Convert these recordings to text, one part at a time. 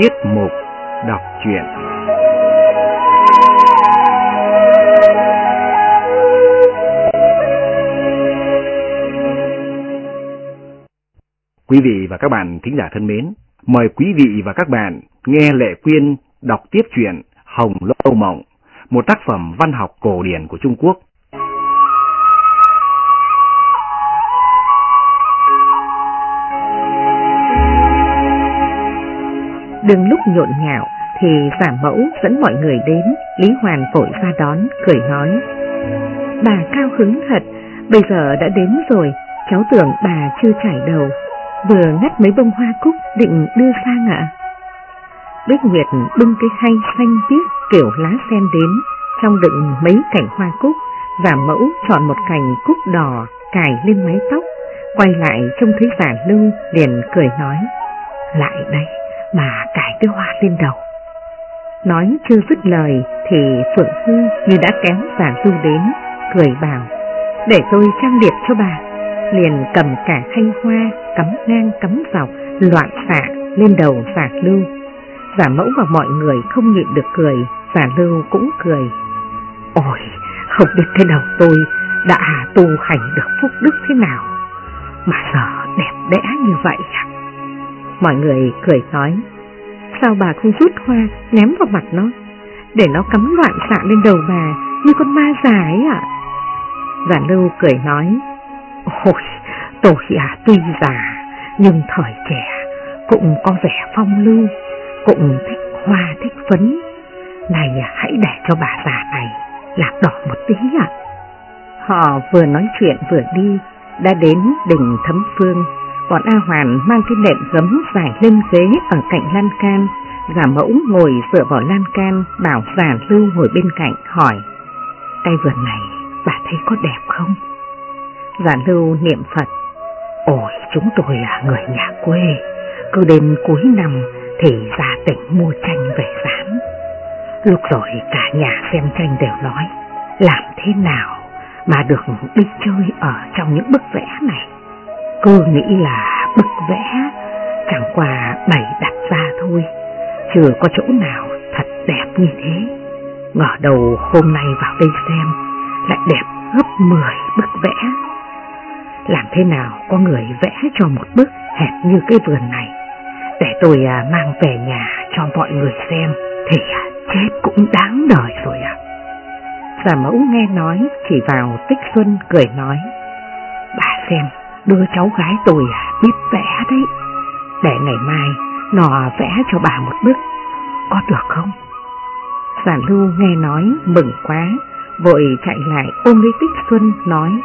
Tiết mục đọc truyện. Quý vị và các bạn thính giả thân mến, mời quý vị và các bạn nghe Lệ Quyên đọc tiếp truyện Hồng Lâu Mộng, một tác phẩm văn học cổ điển của Trung Quốc. Đừng lúc nhộn nhạo thì giả mẫu dẫn mọi người đến, Lý Hoàn vội ra đón, cười nói. Bà cao hứng thật, bây giờ đã đến rồi, cháu tưởng bà chưa trải đầu, vừa ngắt mấy bông hoa cúc định đưa sang ạ. Bích Nguyệt bưng cái khay xanh biếc kiểu lá sen đến, trong đựng mấy cành hoa cúc, giả mẫu chọn một cành cúc đỏ cài lên mái tóc, quay lại trông thấy giả lưu liền cười nói, lại đây mà cài cái hoa lên đầu. Nói chưa dứt lời thì Phượng Hư như đã kéo giả du đến, cười bảo, để tôi trang điệp cho bà. Liền cầm cả thanh hoa, cắm ngang cắm dọc, loạn xạ lên đầu giả lưu. Giả mẫu và mọi người không nhịn được cười, giả lưu cũng cười. Ôi, không biết cái đầu tôi đã tu hành được phúc đức thế nào, mà giờ đẹp đẽ như vậy à? Mọi người cười nói, sao bà không rút hoa ném vào mặt nó, để nó cắm loạn xạ lên đầu bà như con ma già ấy ạ. Giả lưu cười nói, ôi, tôi à tuy già, nhưng thời trẻ cũng có vẻ phong lưu, cũng thích hoa thích phấn. Này hãy để cho bà già này lạc đỏ một tí ạ. Họ vừa nói chuyện vừa đi, đã đến đỉnh thấm phương Bọn A Hoàn mang cái nệm gấm dài lên ghế ở cạnh lan can, giả mẫu ngồi dựa vào lan can, bảo giả lưu ngồi bên cạnh hỏi, tay vườn này bà thấy có đẹp không? Giả lưu niệm Phật, ôi chúng tôi là người nhà quê, cứ đến cuối năm thì ra tỉnh mua tranh về dán. Lúc rồi cả nhà xem tranh đều nói, làm thế nào mà được đi chơi ở trong những bức vẽ này? Cô nghĩ là bức vẽ chẳng qua bày đặt ra thôi, chưa có chỗ nào thật đẹp như thế. Ngờ đầu hôm nay vào đây xem, lại đẹp gấp 10 bức vẽ. Làm thế nào có người vẽ cho một bức hẹp như cái vườn này, để tôi à, mang về nhà cho mọi người xem, thì à, chết cũng đáng đời rồi ạ. Giả mẫu nghe nói chỉ vào tích xuân cười nói, bà xem đưa cháu gái tôi à, biết vẽ đấy. Để ngày mai nó vẽ cho bà một bức, có được không? Giả lưu nghe nói mừng quá, vội chạy lại ôm lấy Tích Xuân nói,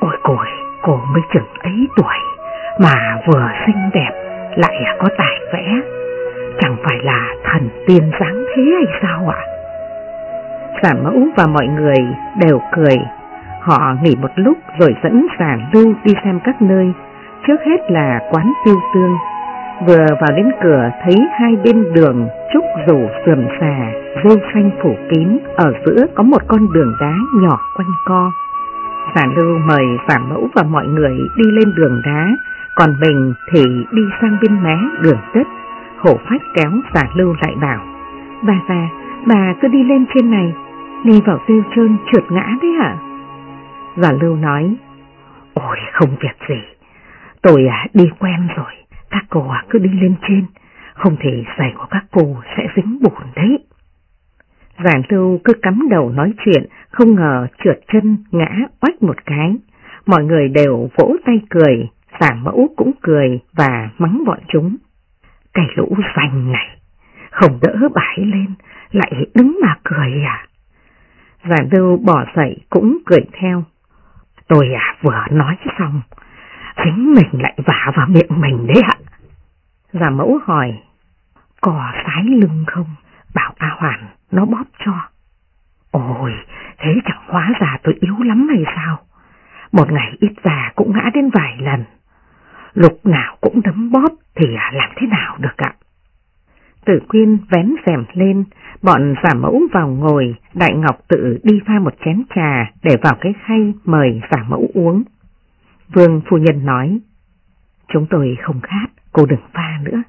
Ôi cồi, cô mới chừng ấy tuổi, mà vừa xinh đẹp, lại có tài vẽ, chẳng phải là thần tiên dáng thế hay sao ạ? Giả mẫu và mọi người đều cười Họ nghỉ một lúc rồi dẫn giả lưu đi xem các nơi, trước hết là quán tiêu tương. Vừa vào đến cửa thấy hai bên đường trúc rủ sườm xà, rêu xanh phủ kín, ở giữa có một con đường đá nhỏ quanh co. Giả lưu mời giả mẫu và mọi người đi lên đường đá, còn mình thì đi sang bên mé đường đất. Hổ phách kéo giả lưu lại bảo, bà già, bà cứ đi lên trên này, đi vào rêu trơn trượt ngã đấy hả? Và Lưu nói, ôi không việc gì, tôi à, đi quen rồi, các cô à, cứ đi lên trên, không thì giày của các cô sẽ dính bùn đấy. Giản Lưu cứ cắm đầu nói chuyện, không ngờ trượt chân ngã oách một cái. Mọi người đều vỗ tay cười, giả mẫu cũng cười và mắng bọn chúng. Cái lũ xanh này, không đỡ bãi lên, lại đứng mà cười à. Giản Lưu bỏ dậy cũng cười theo. Tôi à vừa nói xong, chính mình lại vả vào miệng mình đấy ạ. Giả mẫu hỏi, có sái lưng không? Bảo A Hoàn nó bóp cho. Ôi, thế chẳng hóa ra tôi yếu lắm hay sao? Một ngày ít già cũng ngã đến vài lần. Lục nào cũng đấm bóp thì à, làm thế nào được ạ? Tử quyên vén rèm lên, bọn giả mẫu vào ngồi, Đại Ngọc tự đi pha một chén trà để vào cái khay mời giả mẫu uống. Vương phu nhân nói, chúng tôi không khát, cô đừng pha nữa.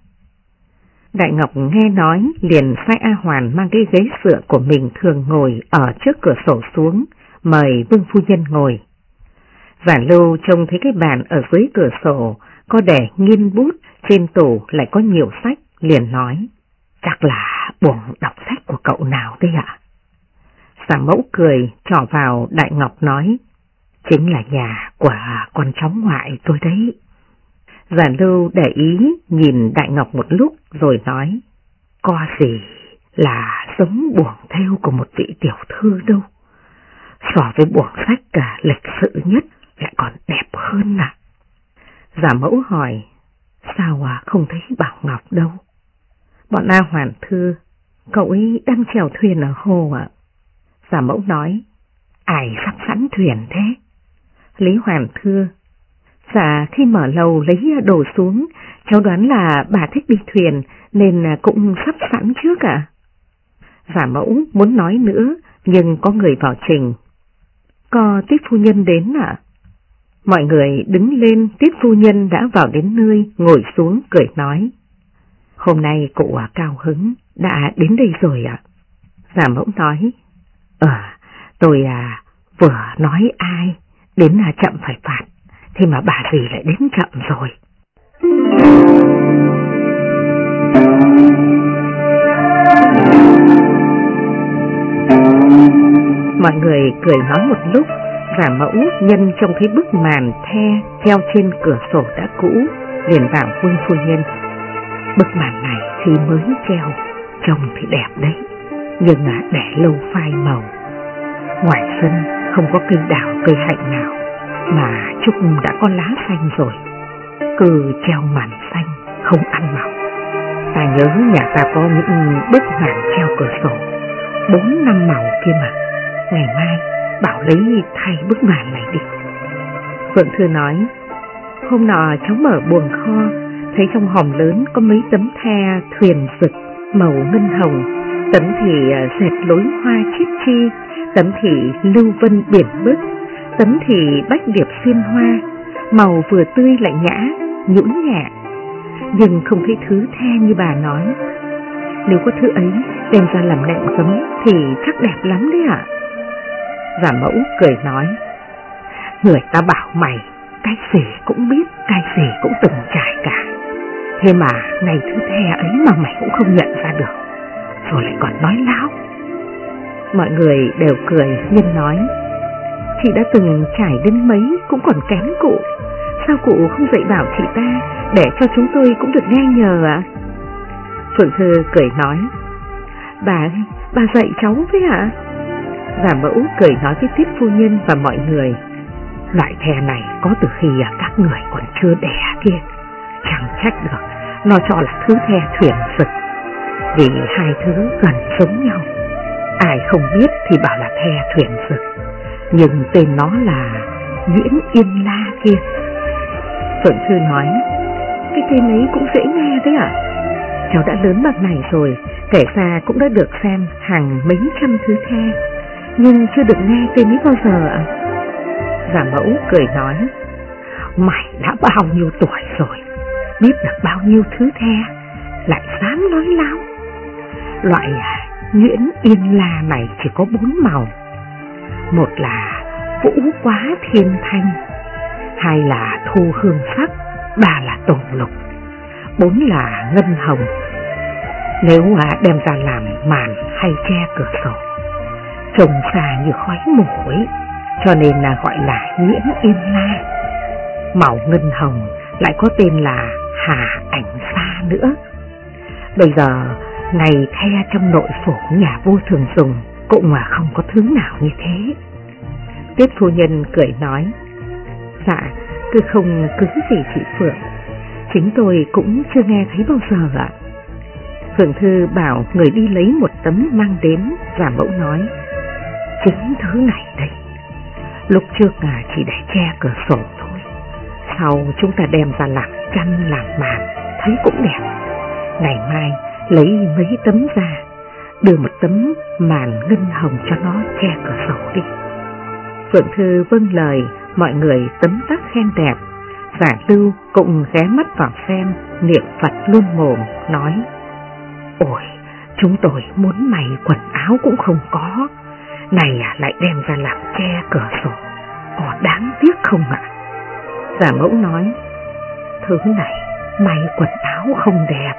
Đại Ngọc nghe nói liền sai A Hoàn mang cái ghế sữa của mình thường ngồi ở trước cửa sổ xuống, mời Vương Phu Nhân ngồi. Giả lưu trông thấy cái bàn ở dưới cửa sổ, có để nghiên bút, trên tủ lại có nhiều sách, liền nói, chắc là buồng đọc sách của cậu nào đấy ạ? Giả mẫu cười, trỏ vào Đại Ngọc nói, chính là nhà của con cháu ngoại tôi đấy. Giả lưu để ý nhìn Đại Ngọc một lúc rồi nói, có gì là sống buồng theo của một vị tiểu thư đâu. So với buồng sách cả lịch sự nhất lại còn đẹp hơn à. Giả mẫu hỏi, sao à không thấy Bảo Ngọc đâu? Bọn A Hoàn Thư, cậu ấy đang chèo thuyền ở hồ ạ. Giả mẫu nói, ai sắp sẵn thuyền thế? Lý Hoàn Thư, dạ khi mở lầu lấy đồ xuống, cháu đoán là bà thích đi thuyền nên cũng sắp sẵn trước ạ. Giả mẫu muốn nói nữa nhưng có người vào trình. Có tiếp phu nhân đến ạ? Mọi người đứng lên tiếp phu nhân đã vào đến nơi ngồi xuống cười nói. Hôm nay cụ à, cao hứng đã đến đây rồi ạ. Giả mẫu nói. Ờ, tôi à vừa nói ai đến là chậm phải phạt, thì mà bà gì lại đến chậm rồi. Mọi người cười nói một lúc, giả mẫu nhân trong thấy bức màn the theo trên cửa sổ đã cũ, liền vào vương phu nhân. Bức màn này khi mới treo, trông thì đẹp đấy, nhưng mà để lâu phai màu. Ngoài sân không có cây đào cây hạnh nào, mà Trúc đã có lá xanh rồi. Cứ treo màn xanh, không ăn màu. Ta nhớ nhà ta có những bức màn treo cửa sổ, bốn năm màu kia mà. Ngày mai bảo lấy thay bức màn này đi. Phượng Thư nói, hôm nọ cháu mở buồng kho, thấy trong hòm lớn có mấy tấm the thuyền rực màu ngân hồng, tấm thì à, dệt lối hoa chiết chi, tấm thì lưu vân biển bức, tấm thì bách điệp xuyên hoa, màu vừa tươi lại nhã, nhũn nhẹ, nhưng không thấy thứ the như bà nói. Nếu có thứ ấy đem ra làm nệm cấm thì chắc đẹp lắm đấy ạ. Giả mẫu cười nói, người ta bảo mày, cái gì cũng biết, cái gì cũng từng trải. Thế mà ngày thứ the ấy mà mày cũng không nhận ra được, rồi lại còn nói láo. Mọi người đều cười nhưng nói, chị đã từng trải đến mấy cũng còn kém cụ, sao cụ không dạy bảo chị ta để cho chúng tôi cũng được nghe nhờ ạ? Phượng Thư cười nói, bà, bà dạy cháu với ạ? Giả mẫu cười nói với tiếp phu nhân và mọi người. Loại thè này có từ khi các người còn chưa đẻ kia. Chẳng trách được, nó cho là thứ the thuyền sực, Vì hai thứ gần giống nhau. Ai không biết thì bảo là the thuyền sực, Nhưng tên nó là Nguyễn Yên La kia. Phượng Thư nói, cái tên ấy cũng dễ nghe đấy ạ. Cháu đã lớn bậc này rồi, kể ra cũng đã được xem hàng mấy trăm thứ the nhưng chưa được nghe tên ấy bao giờ ạ. Giả mẫu cười nói, mày đã bao nhiêu tuổi rồi, biết được bao nhiêu thứ the, lại dám nói láo. Loại à, nhuyễn yên la này chỉ có bốn màu. Một là vũ quá thiên thanh, hai là thu hương sắc, ba là tùng lục, bốn là ngân hồng. Nếu à, đem ra làm màn hay che cửa sổ trông xa như khói mù ấy, cho nên là gọi là nhuyễn Yên La. Màu ngân hồng lại có tên là Hà Ảnh xa nữa. Bây giờ, ngày the trong nội phủ nhà vua thường dùng cũng mà không có thứ nào như thế. Tiếp phu nhân cười nói, dạ, cứ không cứ gì chị Phượng, chính tôi cũng chưa nghe thấy bao giờ ạ. Phượng Thư bảo người đi lấy một tấm mang đến, giả mẫu nói, chính thứ này đây. Lúc trước à chỉ để che cửa sổ thôi. Sau chúng ta đem ra làm chăn làm màn, thấy cũng đẹp. Ngày mai lấy mấy tấm ra, đưa một tấm màn ngân hồng cho nó che cửa sổ đi. Phượng Thư vâng lời, mọi người tấm tắc khen đẹp. Giả lưu cũng ghé mắt vào xem, niệm Phật luôn mồm, nói, Ôi, chúng tôi muốn mày quần áo cũng không có, này à, lại đem ra làm che cửa sổ, có đáng tiếc không ạ? Giả mẫu nói, thứ này may quần áo không đẹp.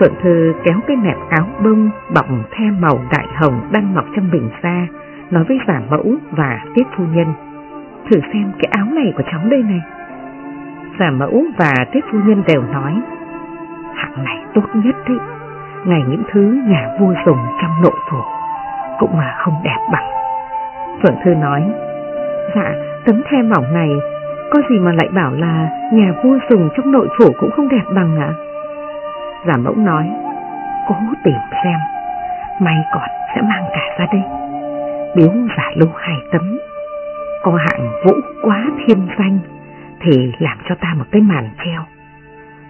Phượng Thư kéo cái nẹp áo bông bọc thêm màu đại hồng đang mọc trong bình ra, nói với giả mẫu và tiết phu nhân. Thử xem cái áo này của cháu đây này. Giả mẫu và tiết phu nhân đều nói, hạng này tốt nhất đấy, ngày những thứ nhà vua dùng trong nội phủ cũng mà không đẹp bằng. Phượng Thư nói, dạ tấm the mỏng này có gì mà lại bảo là nhà vua dùng trong nội phủ cũng không đẹp bằng ạ? Giả mẫu nói, cố tìm xem, may còn sẽ mang cả ra đây. Biếu giả lưu hai tấm, có hạng vũ quá thiên danh thì làm cho ta một cái màn treo.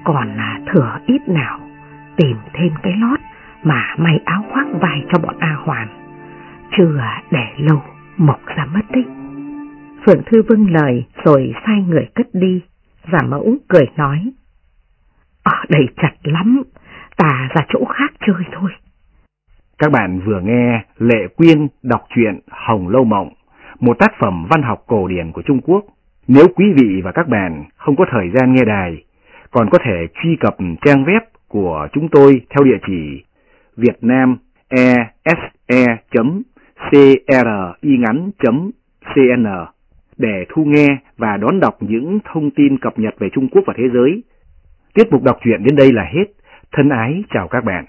Còn là thừa ít nào, tìm thêm cái lót mà may áo khoác vai cho bọn A Hoàn. Chưa để lâu mộc ra mất tích. Phượng Thư vâng lời rồi sai người cất đi, giả mẫu cười nói. À, Ở đây chặt lắm, ta ra chỗ khác chơi thôi. Các bạn vừa nghe Lệ Quyên đọc truyện Hồng Lâu Mộng, một tác phẩm văn học cổ điển của Trung Quốc. Nếu quý vị và các bạn không có thời gian nghe đài, còn có thể truy cập trang web của chúng tôi theo địa chỉ vietnamese.cringắn.cn để thu nghe và đón đọc những thông tin cập nhật về Trung Quốc và thế giới. Tiết mục đọc truyện đến đây là hết. Thân ái chào các bạn.